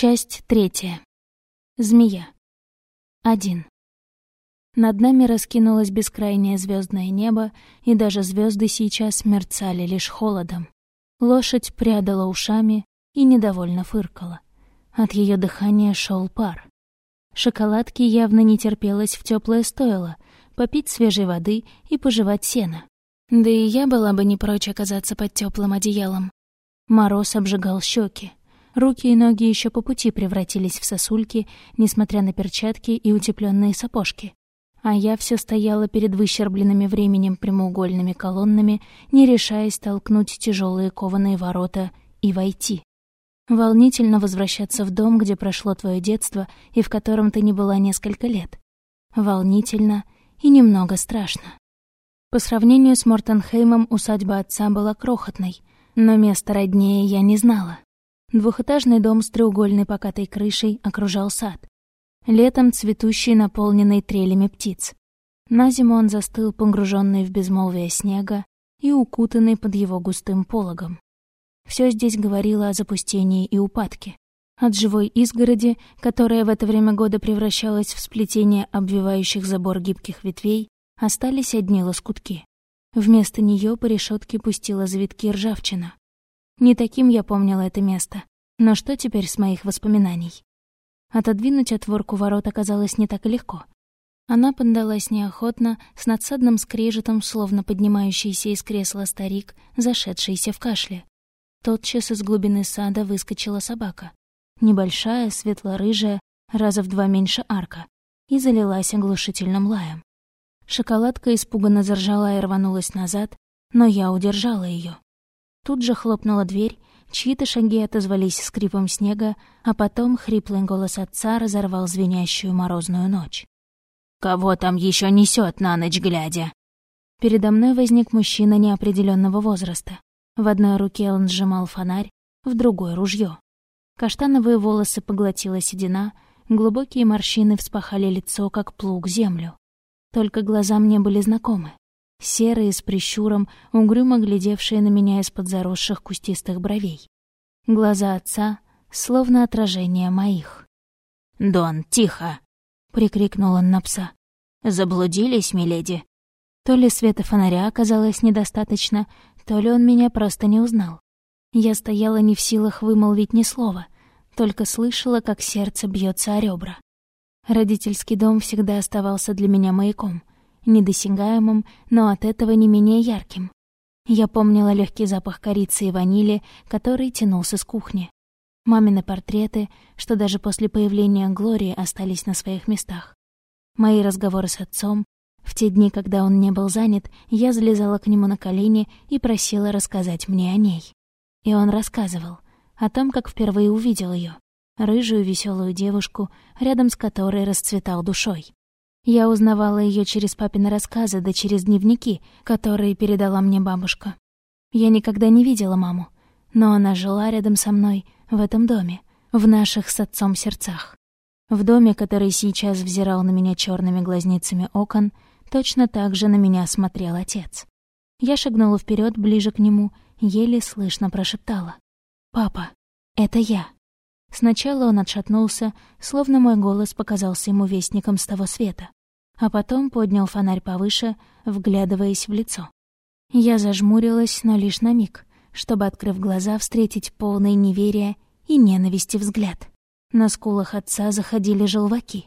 Часть третья. Змея. Один. Над нами раскинулось бескрайнее звездное небо, и даже звезды сейчас мерцали лишь холодом. Лошадь прядала ушами и недовольно фыркала. От ее дыхания шел пар. Шоколадке явно не терпелось в теплое стойло, попить свежей воды и пожевать сено. Да и я была бы не прочь оказаться под теплым одеялом. Мороз обжигал щеки. Руки и ноги еще по пути превратились в сосульки, несмотря на перчатки и утепленные сапожки. А я все стояла перед выщербленными временем прямоугольными колоннами, не решаясь толкнуть тяжелые кованые ворота и войти. Волнительно возвращаться в дом, где прошло твое детство и в котором ты не была несколько лет. Волнительно и немного страшно. По сравнению с Мортенхеймом усадьба отца была крохотной, но место роднее я не знала. Двухэтажный дом с треугольной покатой крышей окружал сад. Летом цветущий, наполненный трелями птиц. На зиму он застыл, погруженный в безмолвие снега и укутанный под его густым пологом. Все здесь говорило о запустении и упадке. От живой изгороди, которая в это время года превращалась в сплетение обвивающих забор гибких ветвей, остались одни лоскутки. Вместо нее по решетке пустила завитки ржавчина. Не таким я помнила это место. Но что теперь с моих воспоминаний? Отодвинуть отворку ворот оказалось не так легко. Она поддалась неохотно, с надсадным скрежетом, словно поднимающийся из кресла старик, зашедшийся в кашле. Тотчас из глубины сада выскочила собака. Небольшая, светло-рыжая, раза в два меньше арка, и залилась оглушительным лаем. Шоколадка испуганно заржала и рванулась назад, но я удержала ее. Тут же хлопнула дверь, чьи-то шаги отозвались скрипом снега, а потом хриплый голос отца разорвал звенящую морозную ночь. «Кого там еще несет на ночь глядя?» Передо мной возник мужчина неопределенного возраста. В одной руке он сжимал фонарь, в другой — ружье. Каштановые волосы поглотила седина, глубокие морщины вспахали лицо, как плуг землю. Только глаза мне были знакомы серые, с прищуром, угрюмо глядевшие на меня из-под заросших кустистых бровей. Глаза отца словно отражение моих. «Дон, тихо!» — прикрикнул он на пса. «Заблудились, миледи?» То ли света фонаря оказалось недостаточно, то ли он меня просто не узнал. Я стояла не в силах вымолвить ни слова, только слышала, как сердце бьется о ребра. Родительский дом всегда оставался для меня маяком недосягаемым, но от этого не менее ярким. Я помнила легкий запах корицы и ванили, который тянулся с кухни. Мамины портреты, что даже после появления Глории остались на своих местах. Мои разговоры с отцом. В те дни, когда он не был занят, я залезала к нему на колени и просила рассказать мне о ней. И он рассказывал о том, как впервые увидел ее, рыжую веселую девушку, рядом с которой расцветал душой. Я узнавала ее через папины рассказы, да через дневники, которые передала мне бабушка. Я никогда не видела маму, но она жила рядом со мной в этом доме, в наших с отцом сердцах. В доме, который сейчас взирал на меня черными глазницами окон, точно так же на меня смотрел отец. Я шагнула вперед ближе к нему, еле слышно прошептала. «Папа, это я». Сначала он отшатнулся, словно мой голос показался ему вестником с того света а потом поднял фонарь повыше, вглядываясь в лицо. Я зажмурилась, но лишь на миг, чтобы, открыв глаза, встретить полный неверия и ненависти взгляд. На скулах отца заходили желваки.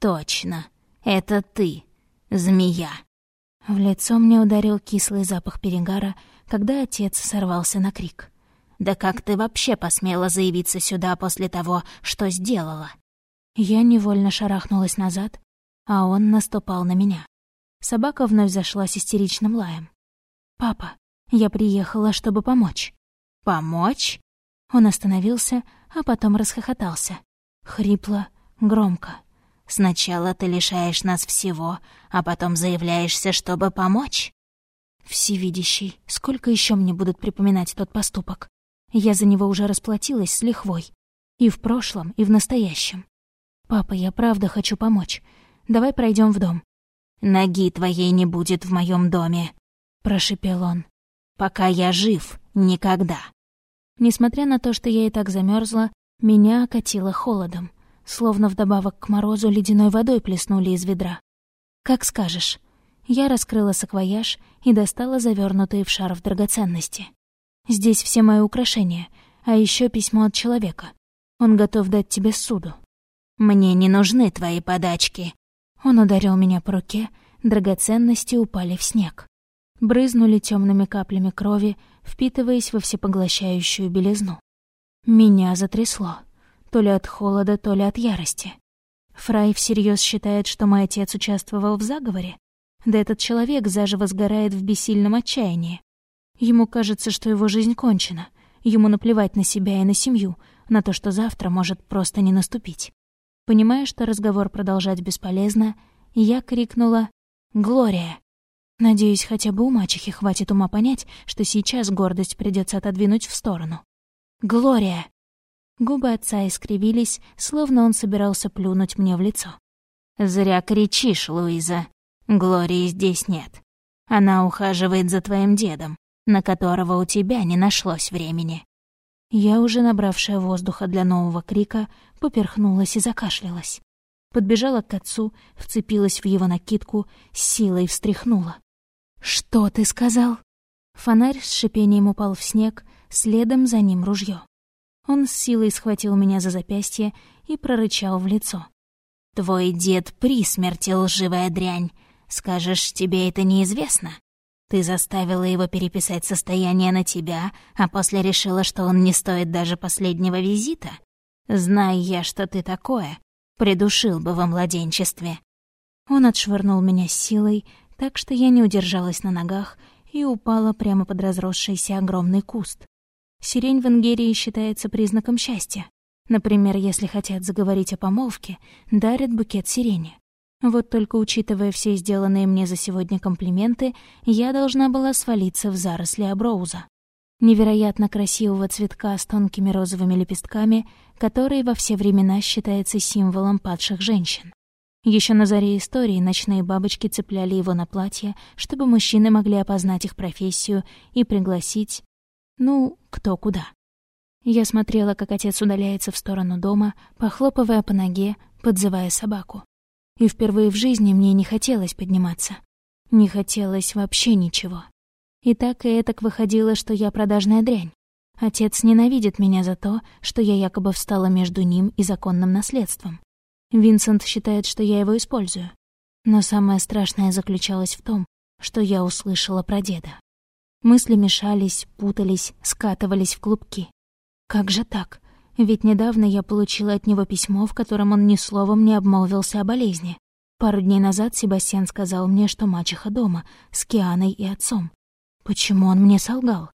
«Точно, это ты, змея!» В лицо мне ударил кислый запах перегара, когда отец сорвался на крик. «Да как ты вообще посмела заявиться сюда после того, что сделала?» Я невольно шарахнулась назад, а он наступал на меня. Собака вновь зашла с истеричным лаем. «Папа, я приехала, чтобы помочь». «Помочь?» Он остановился, а потом расхохотался. Хрипло, громко. «Сначала ты лишаешь нас всего, а потом заявляешься, чтобы помочь?» Всевидящий, сколько еще мне будут припоминать тот поступок? Я за него уже расплатилась с лихвой. И в прошлом, и в настоящем. Папа, я правда хочу помочь. Давай пройдем в дом». «Ноги твоей не будет в моем доме», — прошипел он. «Пока я жив, никогда». Несмотря на то, что я и так замерзла, Меня окатило холодом, словно вдобавок к морозу ледяной водой плеснули из ведра. «Как скажешь». Я раскрыла саквояж и достала завернутые в шарф драгоценности. «Здесь все мои украшения, а еще письмо от человека. Он готов дать тебе суду». «Мне не нужны твои подачки». Он ударил меня по руке, драгоценности упали в снег. Брызнули темными каплями крови, впитываясь во всепоглощающую белизну. Меня затрясло. То ли от холода, то ли от ярости. Фрай всерьез считает, что мой отец участвовал в заговоре? Да этот человек заживо сгорает в бессильном отчаянии. Ему кажется, что его жизнь кончена. Ему наплевать на себя и на семью, на то, что завтра может просто не наступить. Понимая, что разговор продолжать бесполезно, я крикнула «Глория!». Надеюсь, хотя бы у мачехи хватит ума понять, что сейчас гордость придется отодвинуть в сторону. «Глория!» Губы отца искривились, словно он собирался плюнуть мне в лицо. «Зря кричишь, Луиза. Глории здесь нет. Она ухаживает за твоим дедом, на которого у тебя не нашлось времени». Я, уже набравшая воздуха для нового крика, поперхнулась и закашлялась. Подбежала к отцу, вцепилась в его накидку, силой встряхнула. «Что ты сказал?» Фонарь с шипением упал в снег, следом за ним ружье. Он с силой схватил меня за запястье и прорычал в лицо. «Твой дед при смерти, лживая дрянь. Скажешь, тебе это неизвестно? Ты заставила его переписать состояние на тебя, а после решила, что он не стоит даже последнего визита? Зная я, что ты такое, придушил бы во младенчестве». Он отшвырнул меня силой, так что я не удержалась на ногах и упала прямо под разросшийся огромный куст. Сирень в Ингерии считается признаком счастья. Например, если хотят заговорить о помолвке, дарят букет сирени. Вот только учитывая все сделанные мне за сегодня комплименты, я должна была свалиться в заросли аброуза. Невероятно красивого цветка с тонкими розовыми лепестками, который во все времена считается символом падших женщин. Еще на заре истории ночные бабочки цепляли его на платье, чтобы мужчины могли опознать их профессию и пригласить ну, кто куда. Я смотрела, как отец удаляется в сторону дома, похлопывая по ноге, подзывая собаку. И впервые в жизни мне не хотелось подниматься. Не хотелось вообще ничего. И так и этак выходило, что я продажная дрянь. Отец ненавидит меня за то, что я якобы встала между ним и законным наследством. Винсент считает, что я его использую. Но самое страшное заключалось в том, что я услышала про деда. Мысли мешались, путались, скатывались в клубки. Как же так? Ведь недавно я получила от него письмо, в котором он ни словом не обмолвился о болезни. Пару дней назад Себастьян сказал мне, что мачеха дома, с Кианой и отцом. Почему он мне солгал?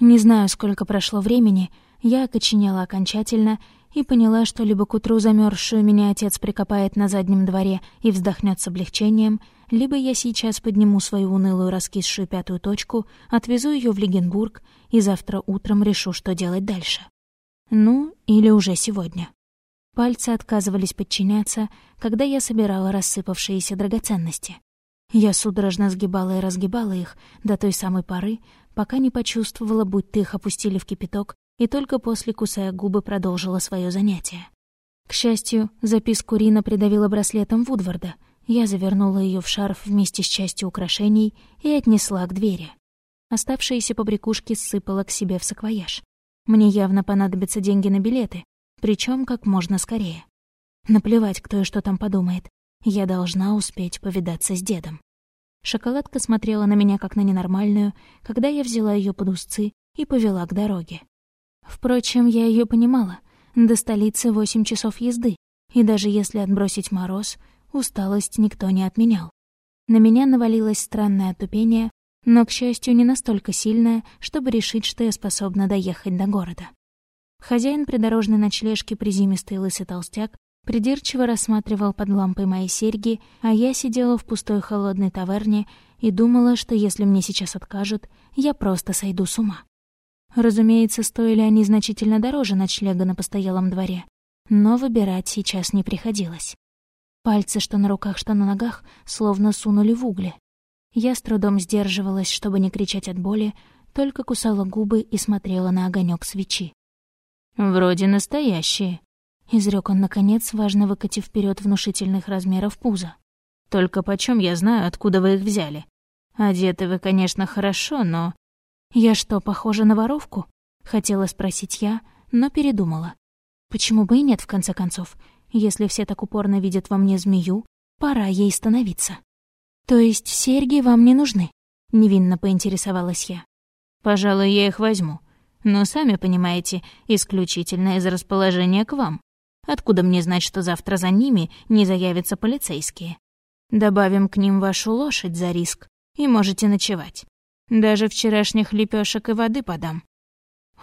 Не знаю, сколько прошло времени, я окоченела окончательно и поняла, что либо к утру замерзшую меня отец прикопает на заднем дворе и вздохнет с облегчением, либо я сейчас подниму свою унылую раскисшую пятую точку, отвезу ее в Легенбург и завтра утром решу, что делать дальше. Ну, или уже сегодня. Пальцы отказывались подчиняться, когда я собирала рассыпавшиеся драгоценности. Я судорожно сгибала и разгибала их до той самой поры, пока не почувствовала, будто их опустили в кипяток и только после, кусая губы, продолжила свое занятие. К счастью, записку Рина придавила браслетом Вудварда. Я завернула ее в шарф вместе с частью украшений и отнесла к двери. Оставшиеся побрякушки сыпала к себе в саквояж. Мне явно понадобятся деньги на билеты, причем как можно скорее. Наплевать, кто и что там подумает. Я должна успеть повидаться с дедом. Шоколадка смотрела на меня как на ненормальную, когда я взяла ее под узцы и повела к дороге. Впрочем, я ее понимала. До столицы восемь часов езды, и даже если отбросить мороз, усталость никто не отменял. На меня навалилось странное отупение, но, к счастью, не настолько сильное, чтобы решить, что я способна доехать до города. Хозяин придорожной ночлежки, призимистый лысый толстяк, придирчиво рассматривал под лампой мои серьги, а я сидела в пустой холодной таверне и думала, что если мне сейчас откажут, я просто сойду с ума. Разумеется, стоили они значительно дороже ночлега на постоялом дворе, но выбирать сейчас не приходилось. Пальцы, что на руках, что на ногах, словно сунули в угли. Я с трудом сдерживалась, чтобы не кричать от боли, только кусала губы и смотрела на огонек свечи. «Вроде настоящие», — изрек он, наконец, важно выкатив вперед внушительных размеров пузо. «Только почем я знаю, откуда вы их взяли? Одеты вы, конечно, хорошо, но...» «Я что, похожа на воровку?» — хотела спросить я, но передумала. «Почему бы и нет, в конце концов? Если все так упорно видят во мне змею, пора ей становиться». «То есть серьги вам не нужны?» — невинно поинтересовалась я. «Пожалуй, я их возьму. Но, сами понимаете, исключительно из расположения к вам. Откуда мне знать, что завтра за ними не заявятся полицейские? Добавим к ним вашу лошадь за риск, и можете ночевать. Даже вчерашних лепешек и воды подам».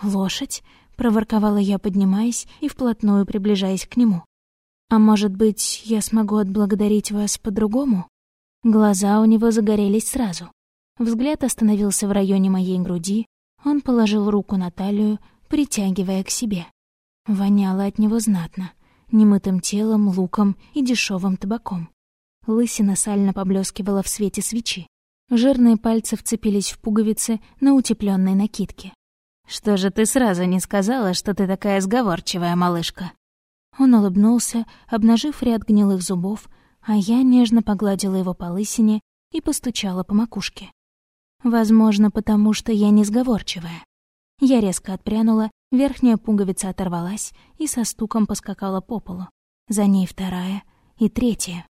«Лошадь?» — проворковала я, поднимаясь и вплотную приближаясь к нему. «А может быть, я смогу отблагодарить вас по-другому?» Глаза у него загорелись сразу. Взгляд остановился в районе моей груди, он положил руку на талию, притягивая к себе. Воняло от него знатно, немытым телом, луком и дешевым табаком. Лысина сально поблескивала в свете свечи. Жирные пальцы вцепились в пуговицы на утепленной накидке. «Что же ты сразу не сказала, что ты такая сговорчивая малышка?» Он улыбнулся, обнажив ряд гнилых зубов, а я нежно погладила его по лысине и постучала по макушке. Возможно, потому что я не сговорчивая. Я резко отпрянула, верхняя пуговица оторвалась и со стуком поскакала по полу. За ней вторая и третья.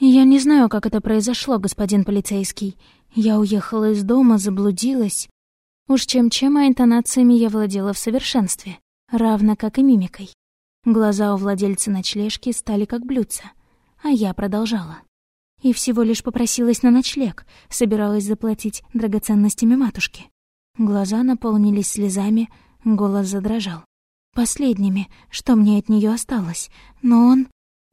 «Я не знаю, как это произошло, господин полицейский. Я уехала из дома, заблудилась. Уж чем-чем, а интонациями я владела в совершенстве, равно как и мимикой. Глаза у владельца ночлежки стали как блюдца, а я продолжала и всего лишь попросилась на ночлег, собиралась заплатить драгоценностями матушки. Глаза наполнились слезами, голос задрожал. Последними, что мне от нее осталось, но он...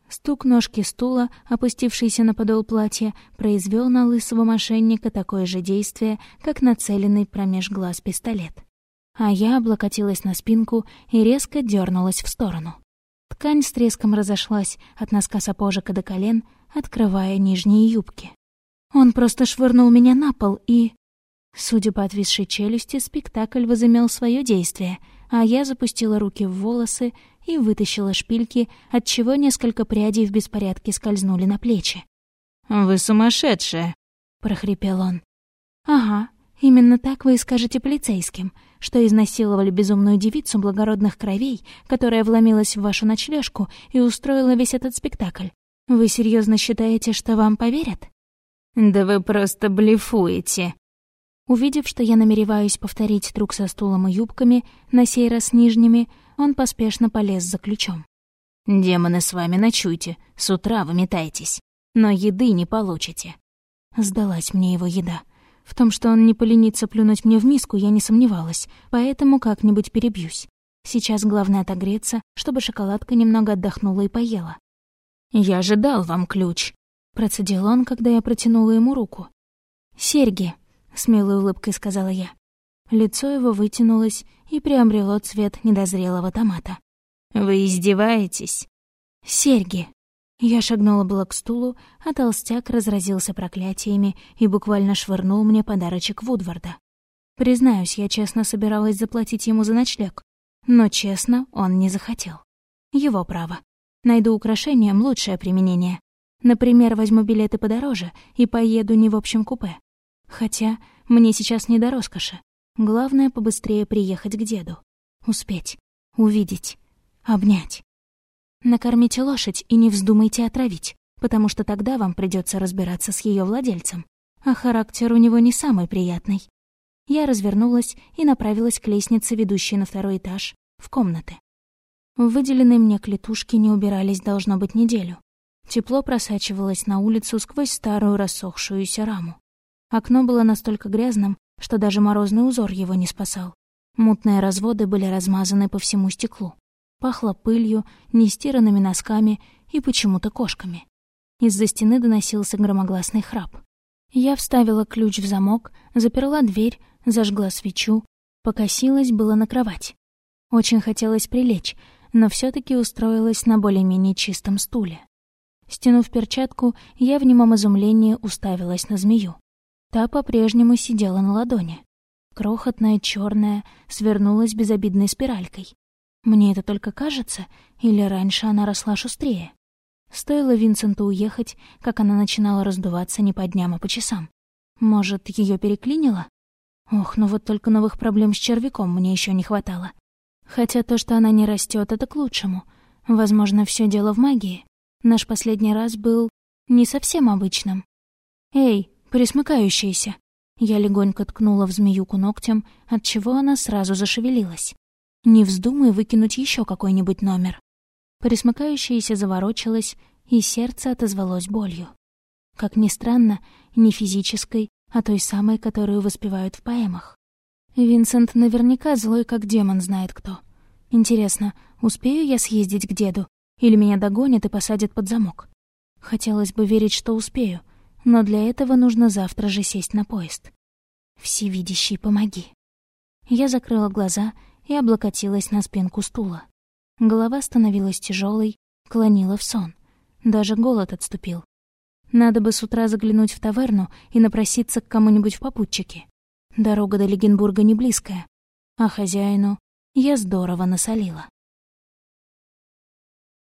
Стук ножки стула, опустившийся на подол платья, произвел на лысого мошенника такое же действие, как нацеленный промеж глаз пистолет. А я облокотилась на спинку и резко дернулась в сторону. Ткань с треском разошлась от носка сапожика до колен, открывая нижние юбки. Он просто швырнул меня на пол и... Судя по отвисшей челюсти, спектакль возымел свое действие, а я запустила руки в волосы и вытащила шпильки, отчего несколько прядей в беспорядке скользнули на плечи. «Вы сумасшедшая!» — прохрипел он. «Ага, именно так вы и скажете полицейским, что изнасиловали безумную девицу благородных кровей, которая вломилась в вашу ночлежку и устроила весь этот спектакль. Вы серьезно считаете, что вам поверят? Да вы просто блефуете. Увидев, что я намереваюсь повторить трюк со стулом и юбками, на сей раз нижними, он поспешно полез за ключом. «Демоны, с вами ночуйте, с утра вы метайтесь, но еды не получите». Сдалась мне его еда. В том, что он не поленится плюнуть мне в миску, я не сомневалась, поэтому как-нибудь перебьюсь. Сейчас главное отогреться, чтобы шоколадка немного отдохнула и поела. «Я же дал вам ключ», — процедил он, когда я протянула ему руку. «Серьги», — с милой улыбкой сказала я. Лицо его вытянулось и приобрело цвет недозрелого томата. «Вы издеваетесь?» «Серьги». Я шагнула было к стулу, а толстяк разразился проклятиями и буквально швырнул мне подарочек Вудварда. Признаюсь, я честно собиралась заплатить ему за ночлег, но честно он не захотел. Его право. Найду украшениям лучшее применение. Например, возьму билеты подороже и поеду не в общем купе. Хотя мне сейчас не до роскоши. Главное, побыстрее приехать к деду. Успеть. Увидеть. Обнять. Накормите лошадь и не вздумайте отравить, потому что тогда вам придется разбираться с ее владельцем. А характер у него не самый приятный. Я развернулась и направилась к лестнице, ведущей на второй этаж, в комнаты. В выделенной мне клетушке не убирались, должно быть, неделю. Тепло просачивалось на улицу сквозь старую рассохшуюся раму. Окно было настолько грязным, что даже морозный узор его не спасал. Мутные разводы были размазаны по всему стеклу. Пахло пылью, нестиранными носками и почему-то кошками. Из-за стены доносился громогласный храп. Я вставила ключ в замок, заперла дверь, зажгла свечу, покосилась было на кровать. Очень хотелось прилечь, но все таки устроилась на более-менее чистом стуле. Стянув перчатку, я в немом изумлении уставилась на змею. Та по-прежнему сидела на ладони. Крохотная, черная, свернулась безобидной спиралькой. Мне это только кажется, или раньше она росла шустрее? Стоило Винсенту уехать, как она начинала раздуваться не по дням, а по часам. Может, ее переклинило? Ох, ну вот только новых проблем с червяком мне еще не хватало. Хотя то, что она не растет, это к лучшему. Возможно, все дело в магии. Наш последний раз был не совсем обычным. «Эй, присмыкающаяся!» Я легонько ткнула в змеюку ногтем, отчего она сразу зашевелилась. «Не вздумай выкинуть еще какой-нибудь номер». Присмыкающаяся заворочилась, и сердце отозвалось болью. Как ни странно, не физической, а той самой, которую воспевают в поэмах. Винсент наверняка злой, как демон знает кто. Интересно, успею я съездить к деду? Или меня догонят и посадят под замок? Хотелось бы верить, что успею, но для этого нужно завтра же сесть на поезд. Всевидящий, помоги. Я закрыла глаза и облокотилась на спинку стула. Голова становилась тяжелой, клонила в сон. Даже голод отступил. Надо бы с утра заглянуть в таверну и напроситься к кому-нибудь в попутчике. Дорога до Легенбурга не близкая, а хозяину я здорово насолила.